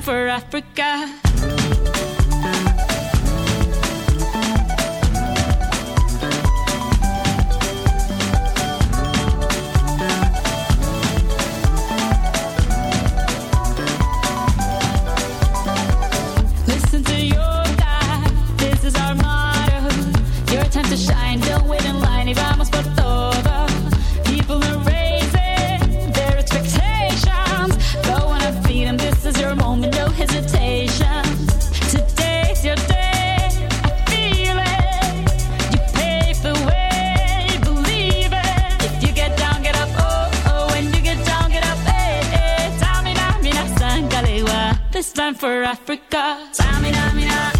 for Africa. For Africa. Samina, mina,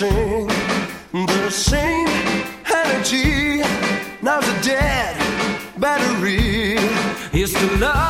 sing the same energy. Now's a dead battery. It's the love.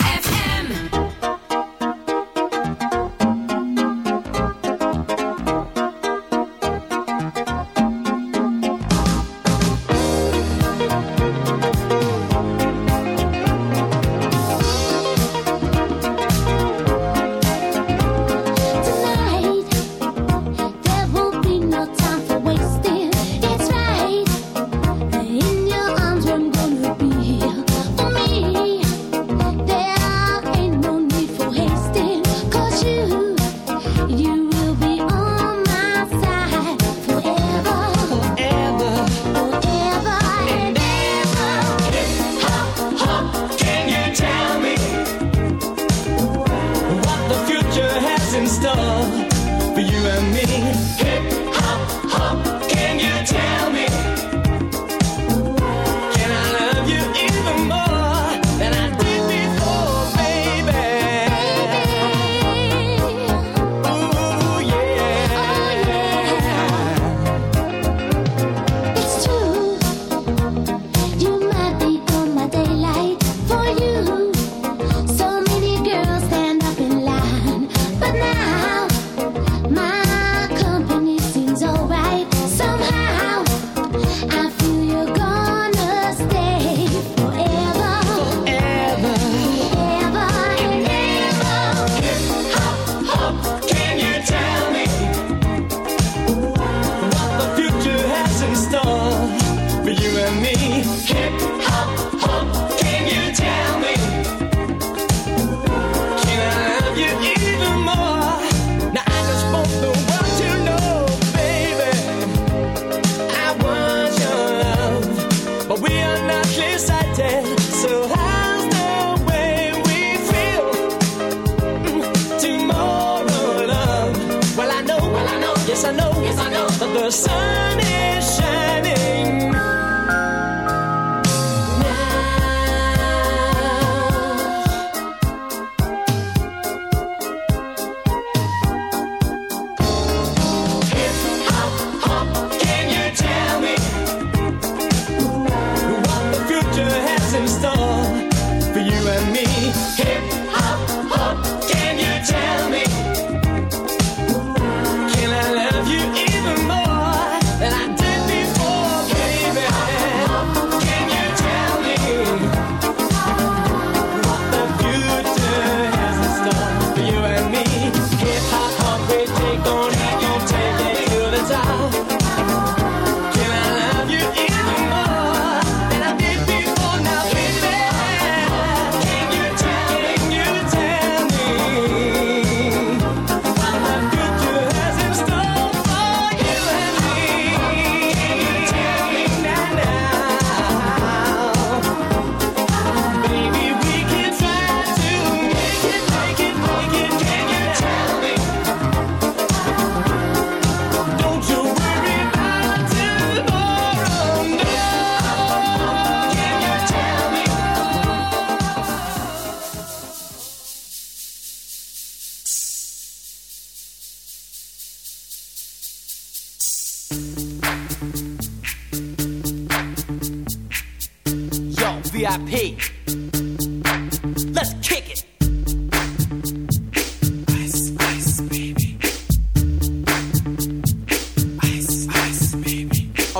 sun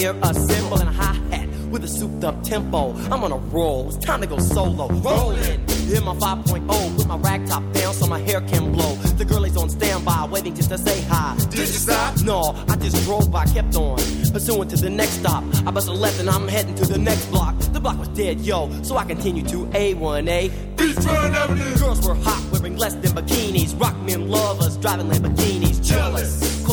hear a cymbal and a hi hat with a souped up tempo. I'm on a roll, it's time to go solo. Rolling. In my 5.0, put my rag top down so my hair can blow. The girl is on standby, waiting just to say hi. Did you stop? No, I just drove by, kept on. Pursuing to the next stop. I bust a left and I'm heading to the next block. The block was dead, yo, so I continue to A1A. Beachfront Avenue. Girls were hot, wearing less than bikinis. Rock men lovers, driving Lamborghinis. Jealous,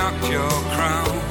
knock your crown.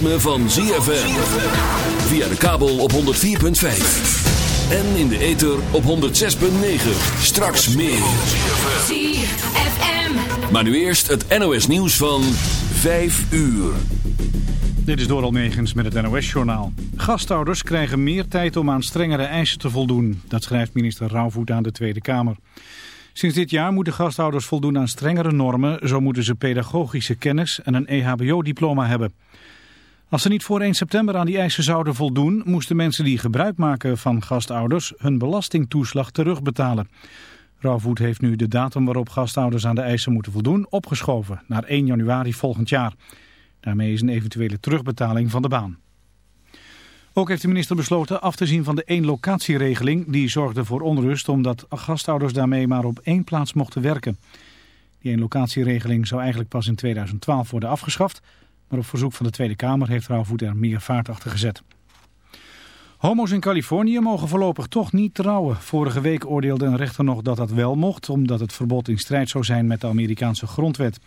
Ritme van ZFM. Via de kabel op 104.5. En in de ether op 106.9. Straks meer. ZFM. Maar nu eerst het NOS nieuws van 5 uur. Dit is Doral Megens met het NOS-journaal. Gastouders krijgen meer tijd om aan strengere eisen te voldoen. Dat schrijft minister Rauwvoet aan de Tweede Kamer. Sinds dit jaar moeten gastouders voldoen aan strengere normen. Zo moeten ze pedagogische kennis en een EHBO-diploma hebben. Als ze niet voor 1 september aan die eisen zouden voldoen... moesten mensen die gebruik maken van gastouders hun belastingtoeslag terugbetalen. Rauwvoet heeft nu de datum waarop gastouders aan de eisen moeten voldoen... opgeschoven naar 1 januari volgend jaar. Daarmee is een eventuele terugbetaling van de baan. Ook heeft de minister besloten af te zien van de één-locatieregeling. Die zorgde voor onrust omdat gastouders daarmee maar op één plaats mochten werken. Die één-locatieregeling zou eigenlijk pas in 2012 worden afgeschaft. Maar op verzoek van de Tweede Kamer heeft Rauwvoet er meer vaart achter gezet. Homo's in Californië mogen voorlopig toch niet trouwen. Vorige week oordeelde een rechter nog dat dat wel mocht... omdat het verbod in strijd zou zijn met de Amerikaanse grondwet.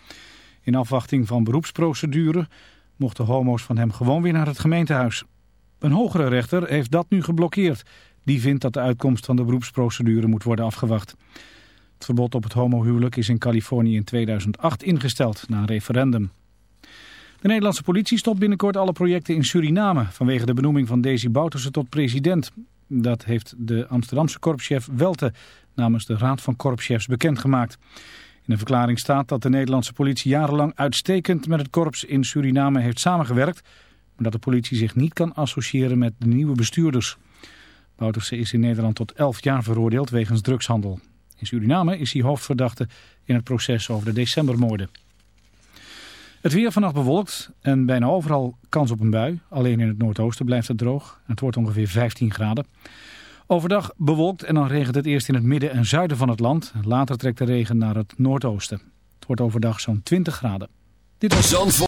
In afwachting van beroepsprocedure mochten homo's van hem gewoon weer naar het gemeentehuis. Een hogere rechter heeft dat nu geblokkeerd. Die vindt dat de uitkomst van de beroepsprocedure moet worden afgewacht. Het verbod op het homohuwelijk is in Californië in 2008 ingesteld na een referendum. De Nederlandse politie stopt binnenkort alle projecten in Suriname... vanwege de benoeming van Desi Bouterse tot president. Dat heeft de Amsterdamse korpschef Welte namens de Raad van Korpschefs bekendgemaakt. In een verklaring staat dat de Nederlandse politie jarenlang uitstekend met het korps in Suriname heeft samengewerkt... maar dat de politie zich niet kan associëren met de nieuwe bestuurders. Bouterse is in Nederland tot 11 jaar veroordeeld wegens drugshandel. In Suriname is hij hoofdverdachte in het proces over de decembermoorden. Het weer vannacht bewolkt en bijna overal kans op een bui. Alleen in het noordoosten blijft het droog. Het wordt ongeveer 15 graden. Overdag bewolkt en dan regent het eerst in het midden en zuiden van het land. Later trekt de regen naar het noordoosten. Het wordt overdag zo'n 20 graden. Dit was.